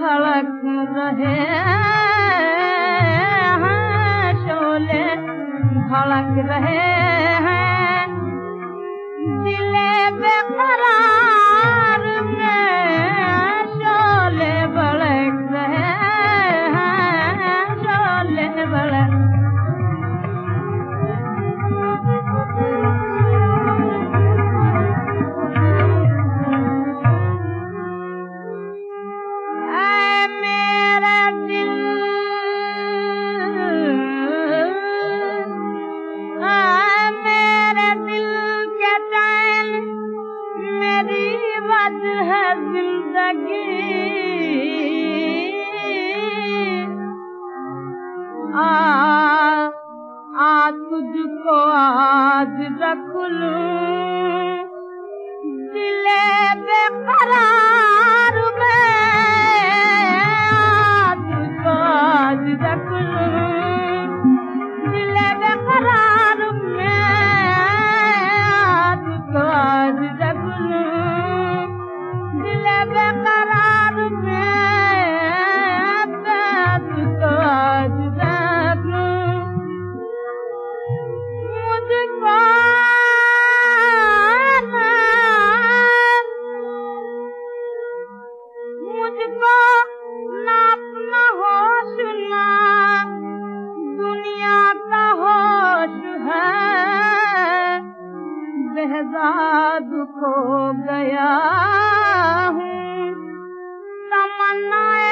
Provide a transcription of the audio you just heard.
भड़क रहे हाँ शोले भड़क रहे गी आ आ तुझको आज रख लूं शहजाद खो गया हूँ। तमन्नाए